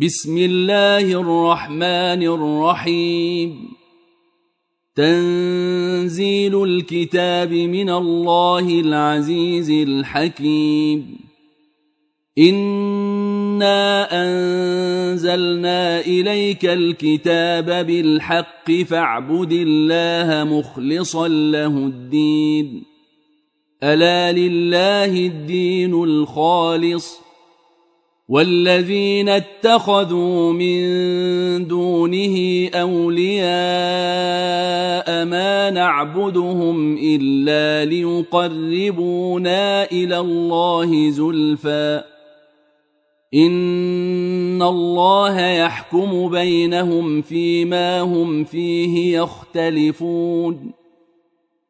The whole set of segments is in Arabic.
بسم الله الرحمن الرحيم. تنزيل الكتاب من الله العزيز الحكيم. إنا أنزلنا إليك الكتاب بالحق فاعبد الله مخلصا له الدين. ألا لله الدين الخالص؟ والذين اتخذوا من دونه أولياء ما نعبدهم إلا ليقربونا إلى الله زلفى. إن الله يحكم بينهم فيما هم فيه يختلفون.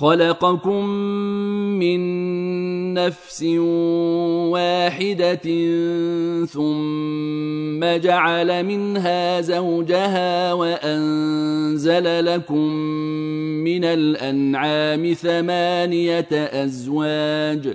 خلقكم من نفس واحدة ثم جعل منها زوجها وأنزل لكم من الأنعام ثمانية أزواج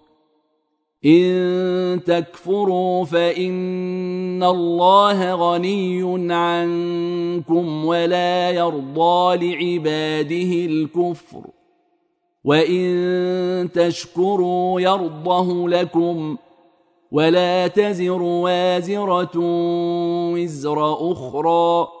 إن تكفروا فإن الله غني عنكم ولا يرضى لعباده الكفر. وإن تشكروا يرضه لكم ولا تزر وازرة وزر أخرى.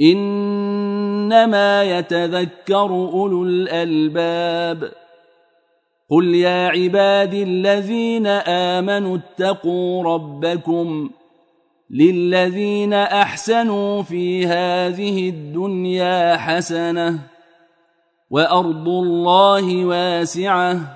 إنما يتذكر أولو الألباب. قل يا عبادي الذين آمنوا اتقوا ربكم للذين أحسنوا في هذه الدنيا حسنة وأرض الله واسعة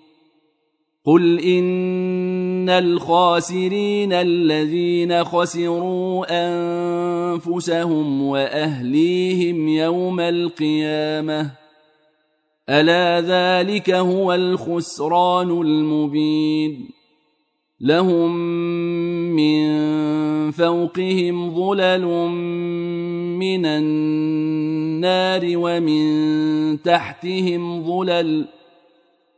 قل ان الخاسرين الذين خسروا انفسهم واهليهم يوم القيامه الا ذلك هو الخسران المبين لهم من فوقهم ظلل من النار ومن تحتهم ظلل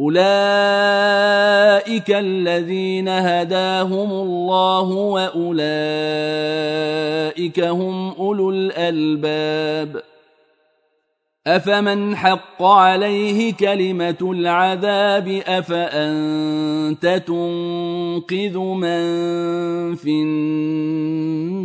اولئك الذين هداهم الله واولئك هم اولو الالباب افمن حق عليه كلمه العذاب افانت تنقذ من في النار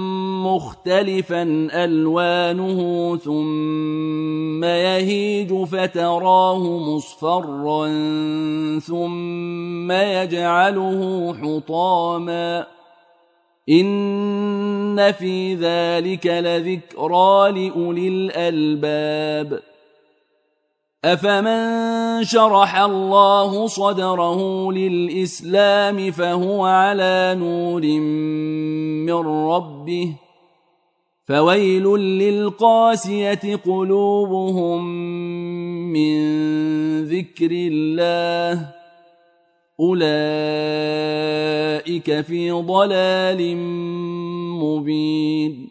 مختلفا ألوانه ثم يهيج فتراه مصفرا ثم يجعله حطاما. إن في ذلك لذكرى لأولي الألباب. أفمن شرح الله صدره للإسلام فهو على نور من ربه. فويل للقاسية قلوبهم من ذكر الله. أولئك في ضلال مبين.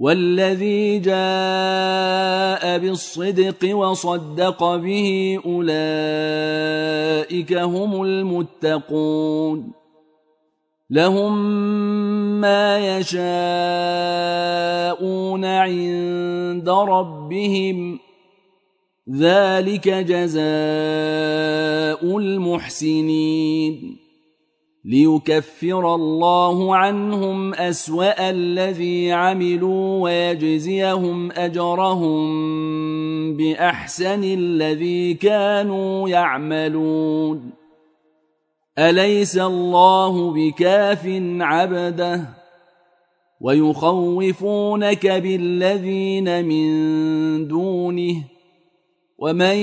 والذي جاء بالصدق وصدق به اولئك هم المتقون لهم ما يشاءون عند ربهم ذلك جزاء المحسنين ليكفر الله عنهم أسوأ الذي عملوا ويجزيهم أجرهم بأحسن الذي كانوا يعملون. أليس الله بكاف عبده؟ ويخوفونك بالذين من دونه. ومن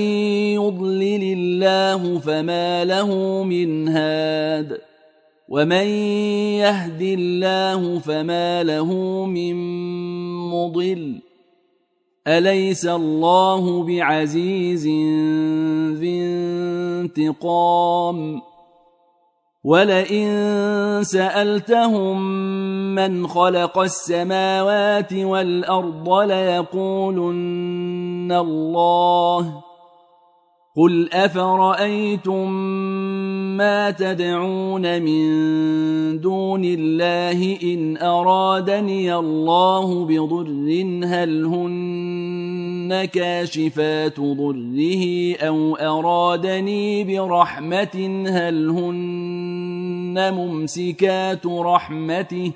يضلل الله فما له من هاد. ومن يهد الله فما له من مضل اليس الله بعزيز ذي انتقام ولئن سالتهم من خلق السماوات والارض ليقولن الله قل افرايتم ما تدعون من دون الله ان ارادني الله بضر هل هن كاشفات ضره أو ارادني برحمه هل هن ممسكات رحمته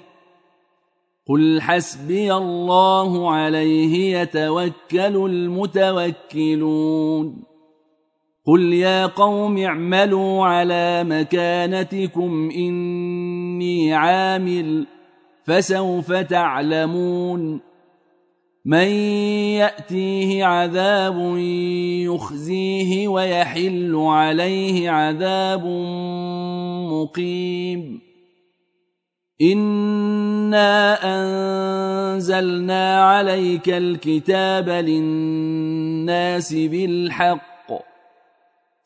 قل حسبي الله عليه يتوكل المتوكلون قل يا قوم اعملوا على مكانتكم اني عامل فسوف تعلمون من ياتيه عذاب يخزيه ويحل عليه عذاب مقيم انا انزلنا عليك الكتاب للناس بالحق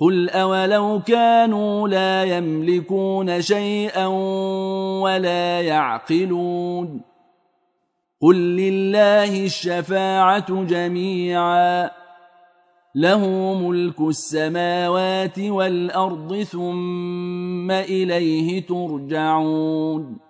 قل اولو كانوا لا يملكون شيئا ولا يعقلون قل لله الشفاعه جميعا له ملك السماوات والارض ثم اليه ترجعون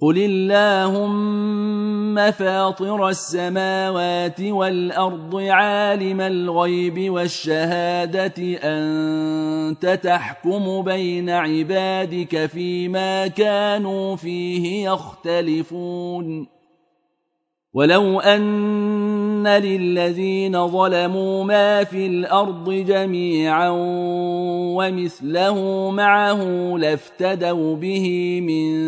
قل اللهم فاطر السماوات والارض عالم الغيب والشهاده انت تحكم بين عبادك فيما كانوا فيه يختلفون ولو ان للذين ظلموا ما في الأرض جميعا ومثله معه لافتدوا به من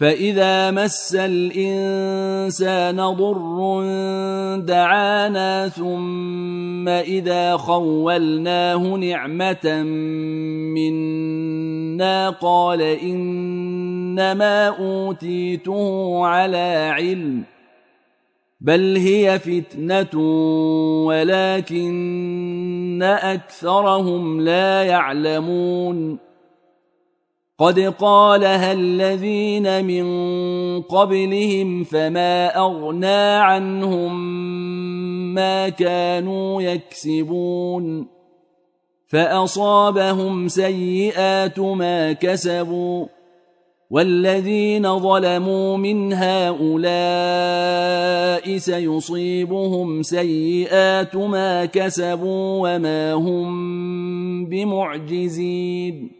فاذا مس الانسان ضر دعانا ثم اذا خولناه نعمه منا قال انما اوتيته على علم بل هي فتنه ولكن اكثرهم لا يعلمون قد قالها الذين من قبلهم فما أغنى عنهم ما كانوا يكسبون. فأصابهم سيئات ما كسبوا. والذين ظلموا من هؤلاء سيصيبهم سيئات ما كسبوا وما هم بمعجزين.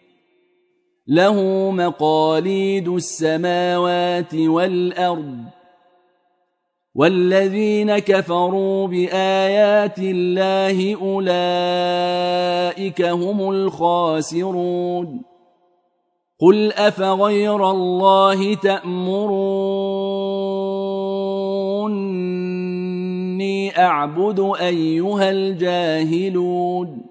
له مقاليد السماوات والأرض والذين كفروا بآيات الله أولئك هم الخاسرون قل أفغير الله تأمروني أعبد أيها الجاهلون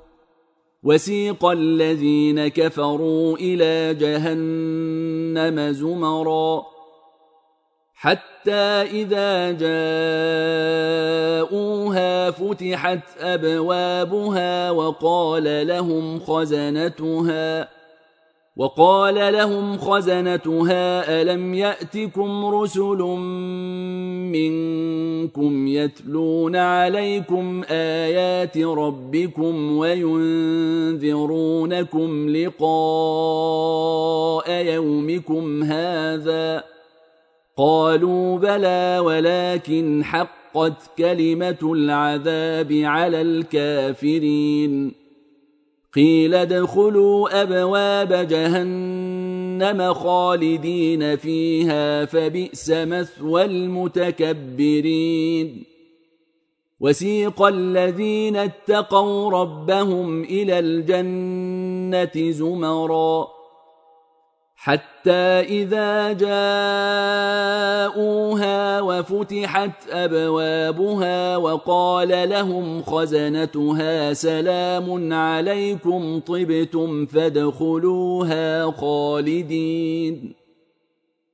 وسيق الذين كفروا إلى جهنم زمرا حتى إذا جاءوها فتحت أبوابها وقال لهم خزنتها وقال لهم خزنتها ألم يأتكم رسل منكم يتلون عليكم آيات ربكم وينذرونكم لقاء يومكم هذا؟ قالوا بلى ولكن حقت كلمة العذاب على الكافرين. قيل ادخلوا أبواب جهنم خالدين فيها فبئس مثوى المتكبرين. وسيق الذين اتقوا ربهم إلى الجنة زمرًا. حتى إذا جاءوها وفتحت أبوابها وقال لهم خزنتها سلام عليكم طبتم فادخلوها خالدين.